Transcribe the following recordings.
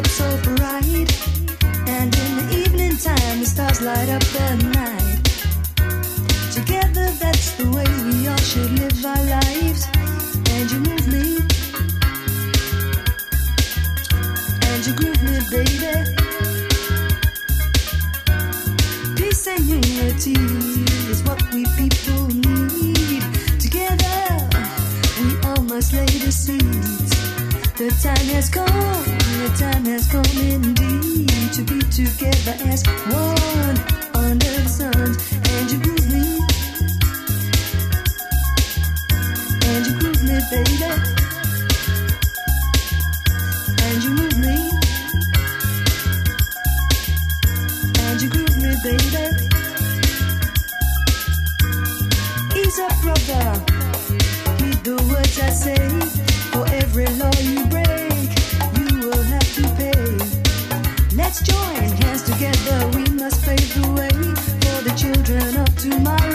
up so bright, and in the evening time the stars light up the to my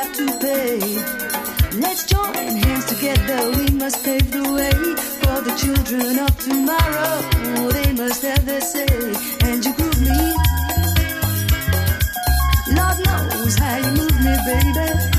have to pay. Let's join hands together. We must pave the way for the children of tomorrow. They must have their say. And you groove me. Lord knows how you move me, baby.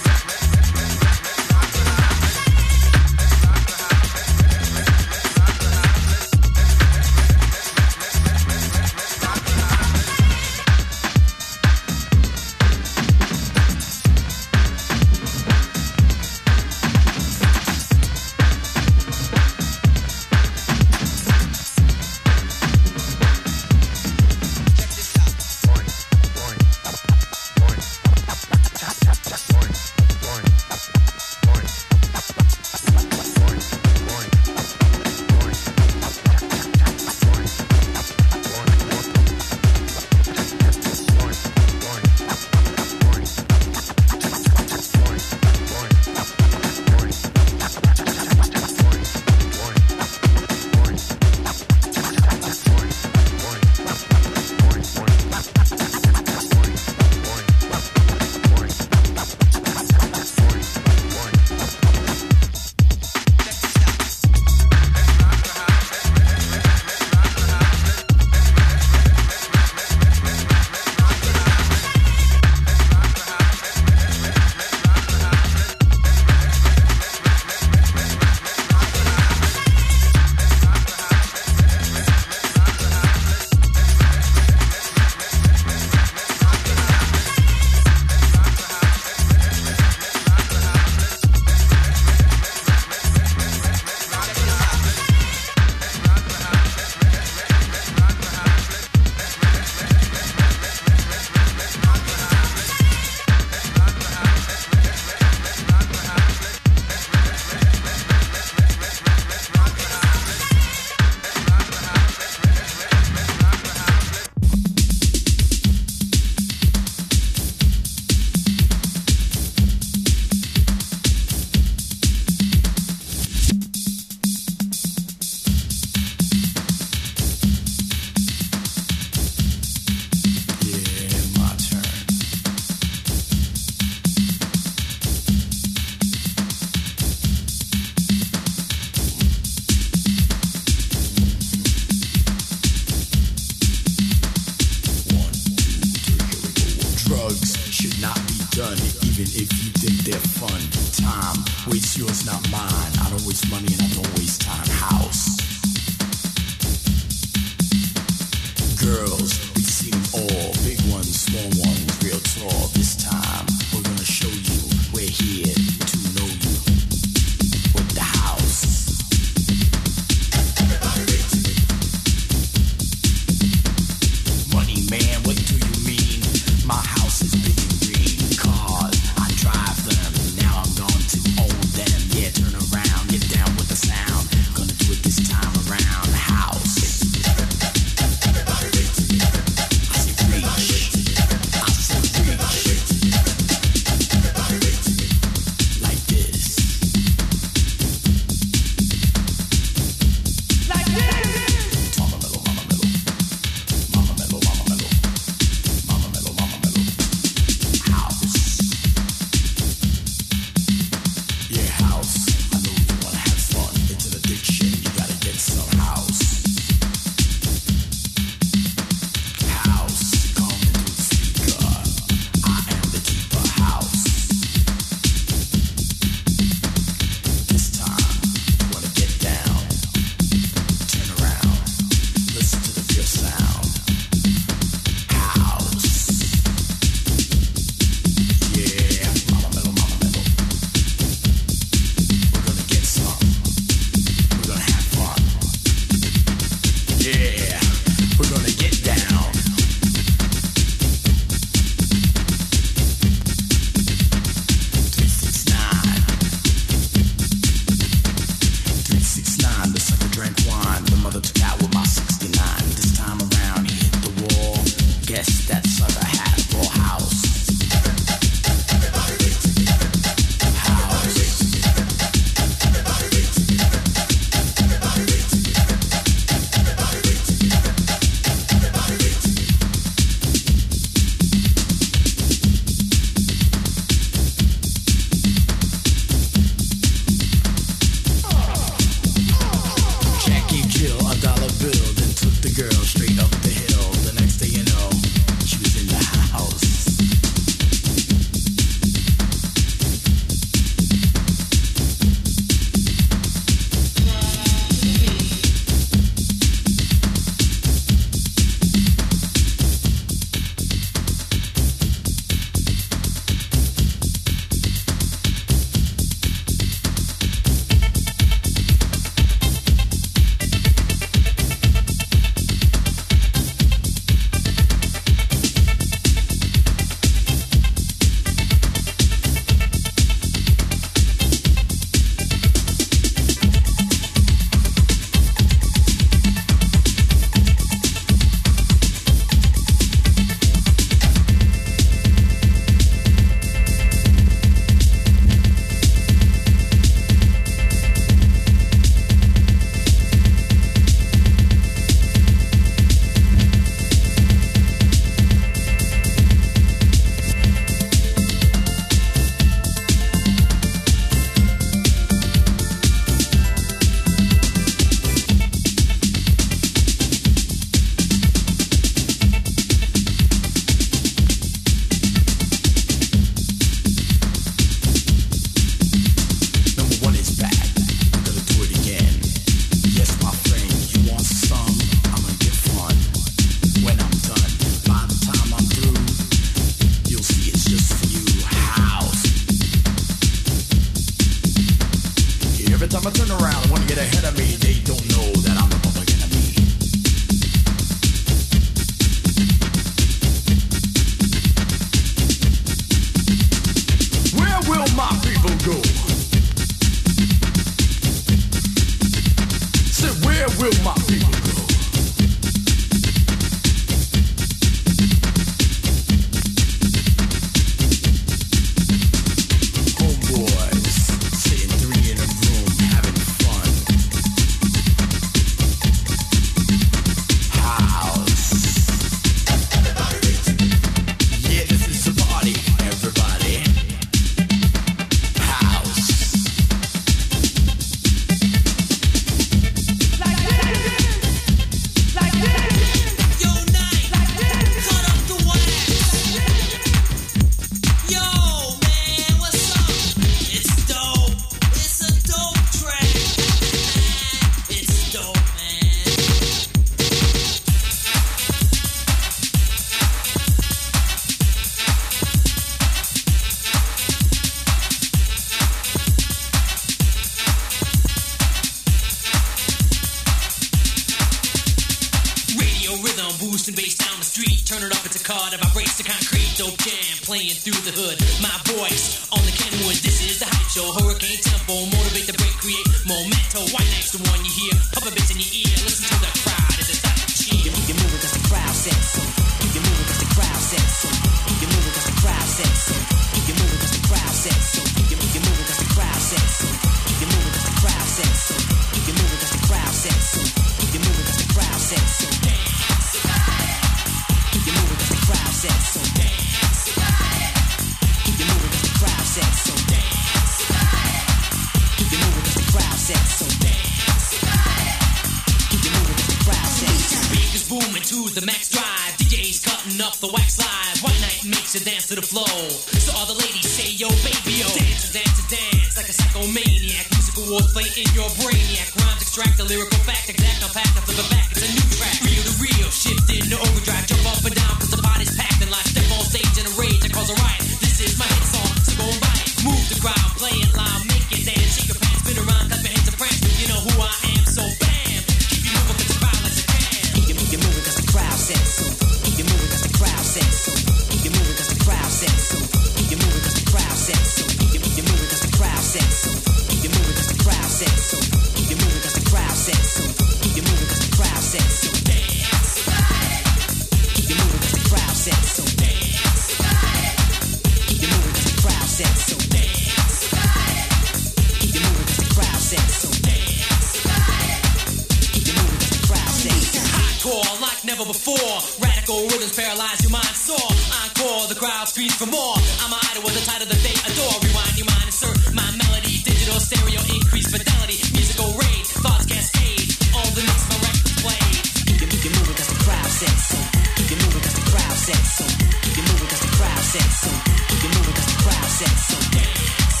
before. Radical rhythms paralyze your mind sore. Encore, the crowd screams for more. I'm an idol with a title that they adore. Rewind your mind, insert my melody. Digital stereo, increase fidelity. Musical rage, thoughts cascade. All the next my record play. You can, you can move it cause the crowd says so. You can move it cause the crowd says so. You can move it cause the crowd says so. You can move it cause the crowd says so. Dance.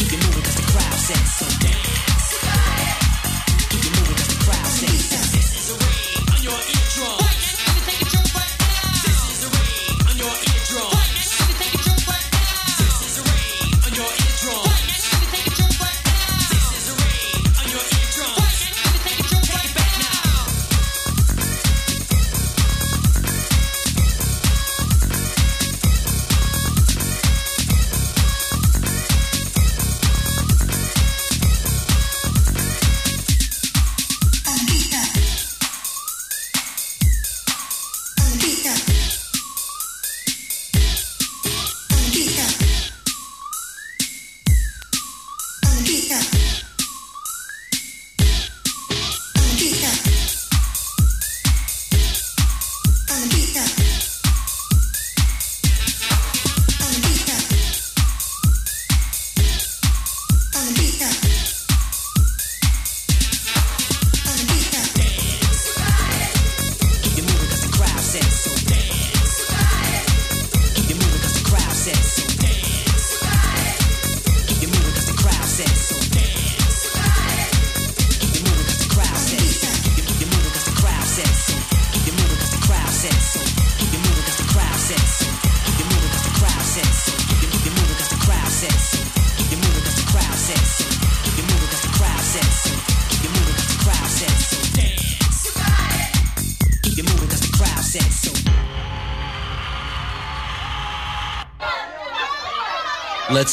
You can move it cause the crowd says so.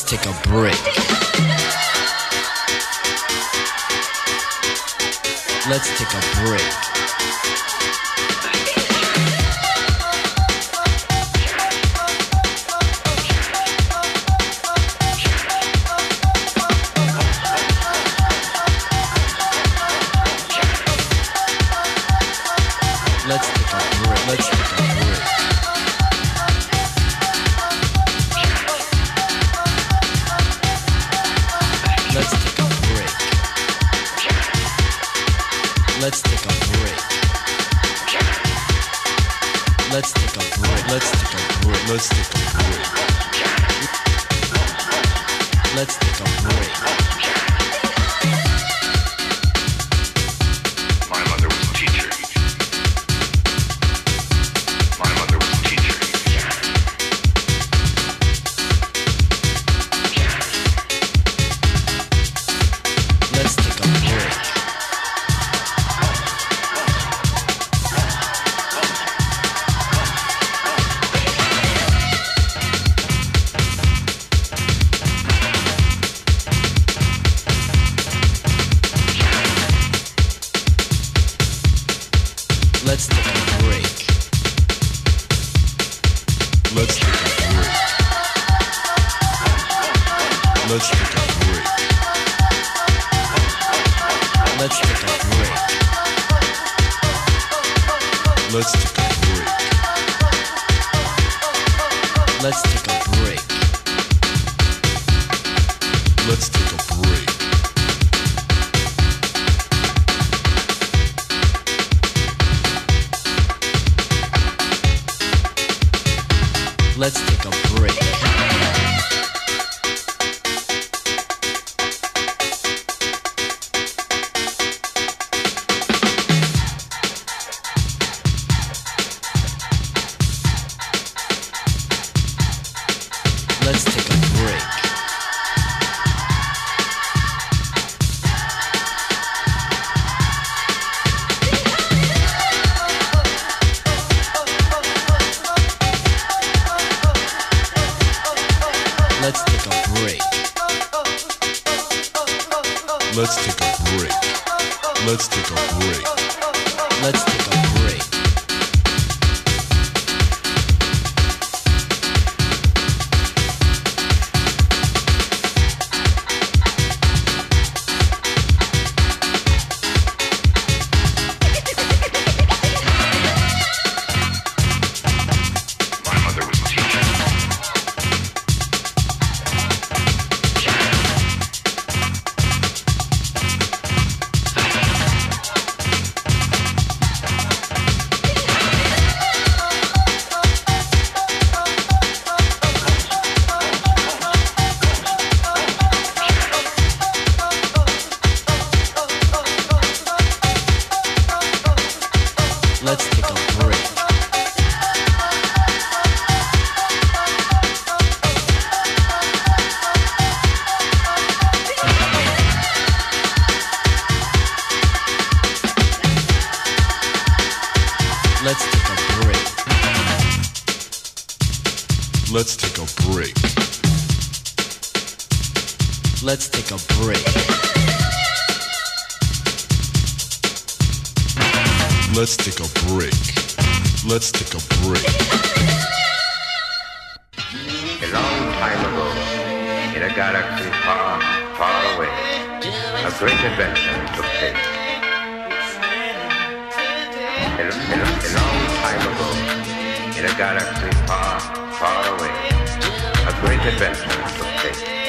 let's take a break. Let's take a break. Let's take a break. Let's take a break. Let's take a break. Let's take a break. Let's take a break. Let's take a break. Let's take a break. A long time ago, in a galaxy far, far away, a great adventure took place. A, a- a long time ago, in a galaxy far, far away, a great adventure took place.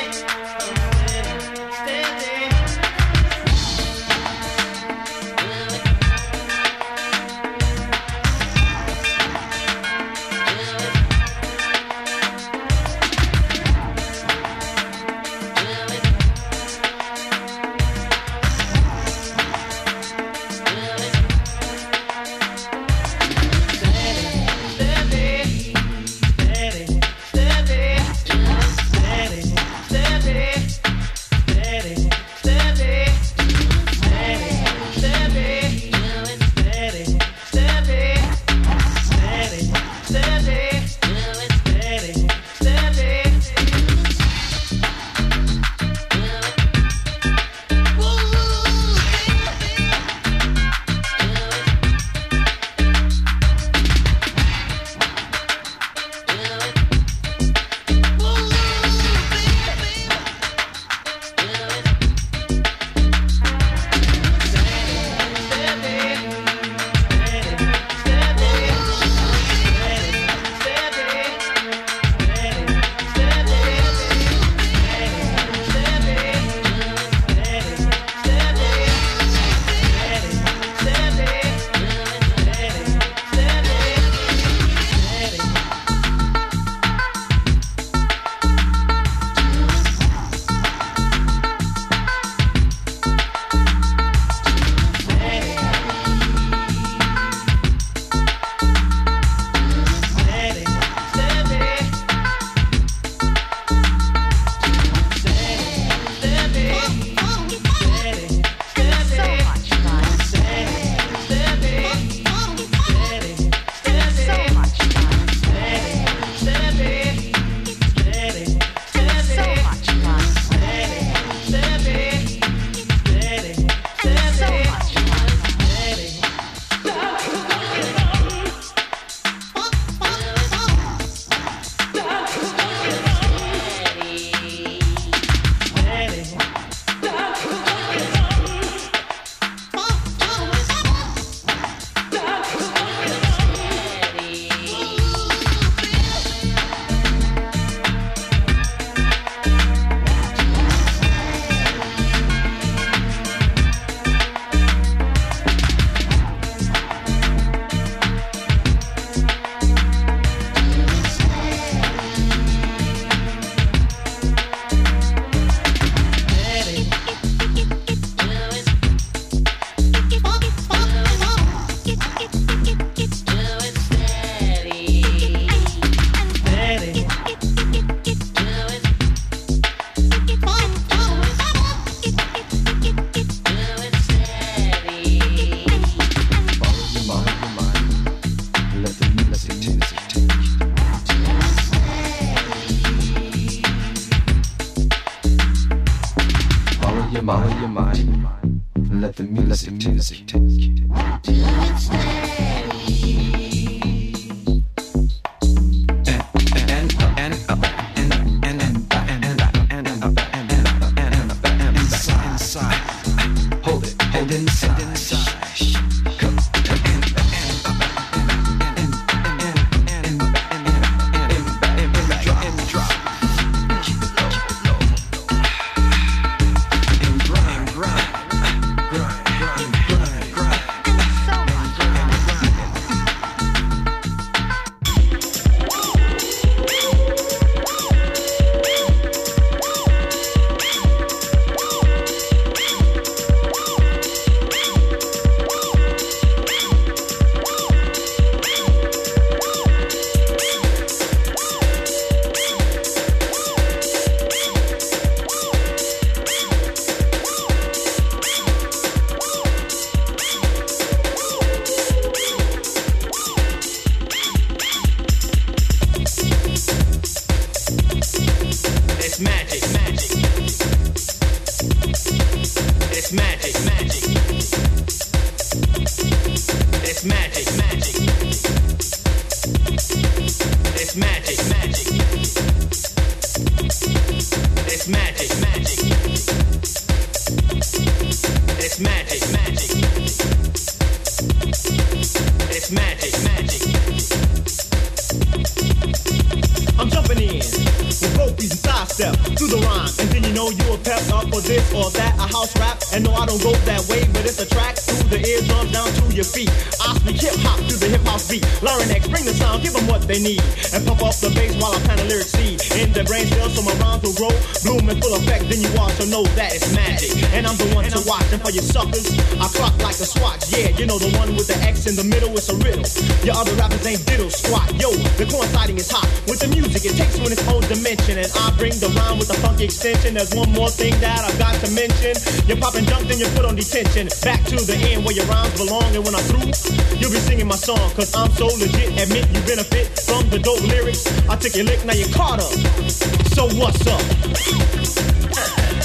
your mind, your mind, let the music, let the music take you. It's magic, magic. It's magic, magic. It's magic, magic. It's magic, magic. I'm jumping in with beats and sidestep through the rhyme. And then you know you a pep up for this or that, a house rap. And no, I don't go that X, bring the sound, give them what they need. And pump up the bass while I plant a lyric seed in the brain cells so my rhymes will grow. Bloom in full effect, then you also know that it's magic. And I'm the one to watch. And for you suckers, I clock like a swatch. Yeah, you know the one with the X in the middle, it's a riddle. Your other rappers ain't diddle squat. Yo, the coinciding is hot with the music. It takes on its own dimension. And I bring the rhyme with the funky extension. There's one more thing that I've got to mention. You're popping junk, then you're put on detention. Back to the end where your rhymes belong. And when I'm through, you'll be singing my song. Cause I'm so legit. Admit you benefit from the dope lyrics. I took your lick, now you're caught up. So what's up?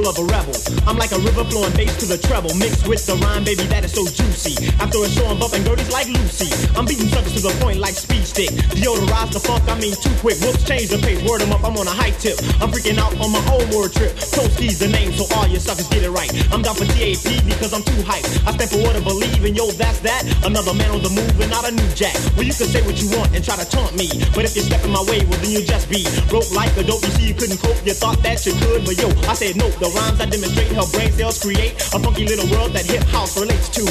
Soul of a rebel. I'm like a river flowing bass to the treble, mixed with the rhyme, baby, that is so juicy. After a show, I'm bumping girlies like Lucy. I'm beating suckers to the point like speed stick. Deodorize the funk, I mean too quick. Whoops, change the pace, word 'em up, I'm on a high tip. I'm freaking out on my own word trip. Toski's the name, so all you suckers get it right. I'm down for TAP because I'm too hyped. I stand for what I believe, and yo, that's that. Another man on the move and not a new jack. Well, you can say what you want and try to taunt me, but if you step in my way, well, then you just be broke like a dope. You see, you couldn't cope, you thought that you could, but yo, I said no. Rhymes I demonstrate help brain cells create a funky little world that hip house relates to.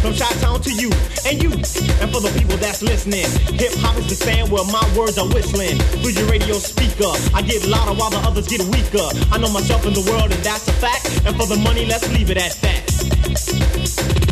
From Chi Town to you and you, and for the people that's listening, hip hop is the sand where my words are whistling through your radio speaker. I get louder while the others get weaker. I know myself in the world, and that's a fact. And for the money, let's leave it at that.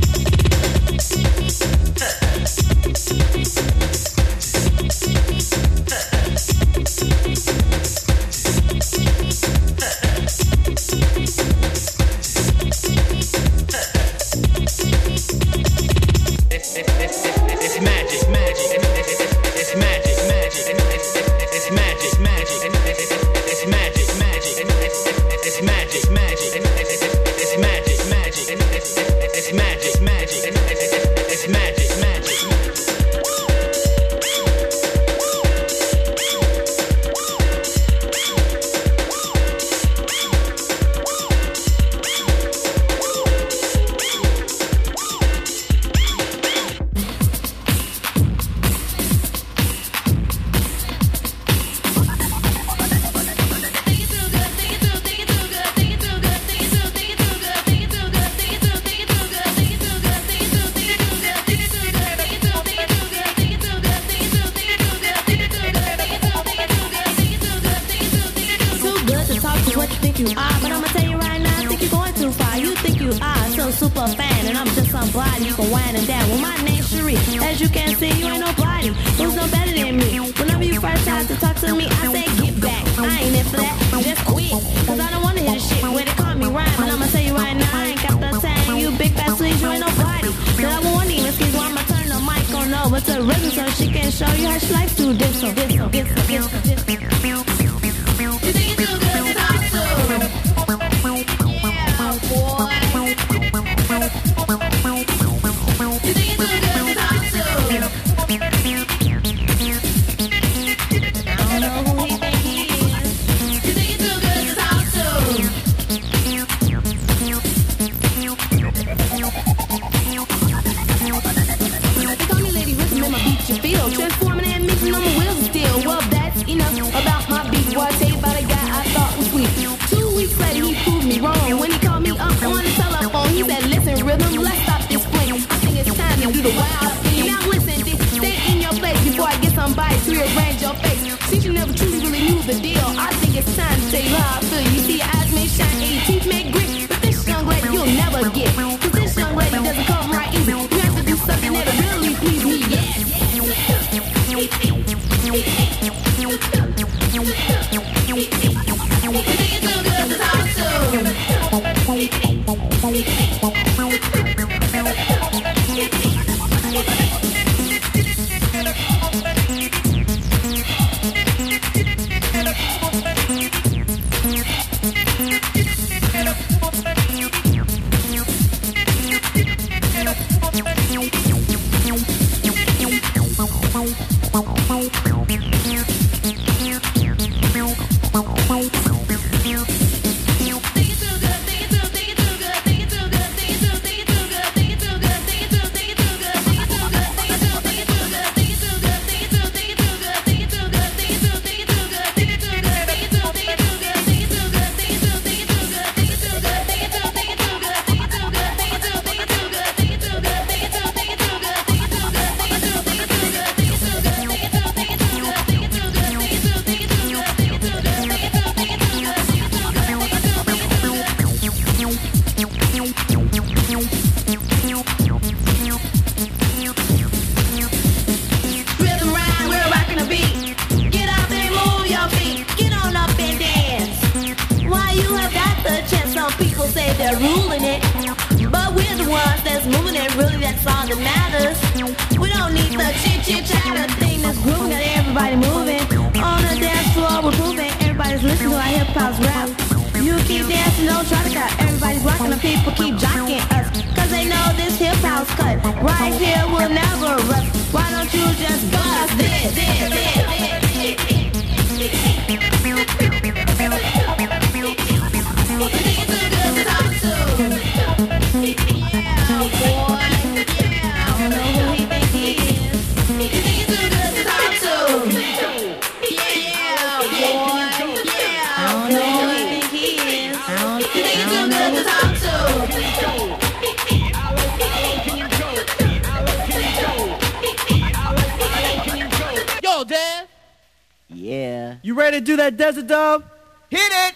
Ready to do that desert dub? Hit it!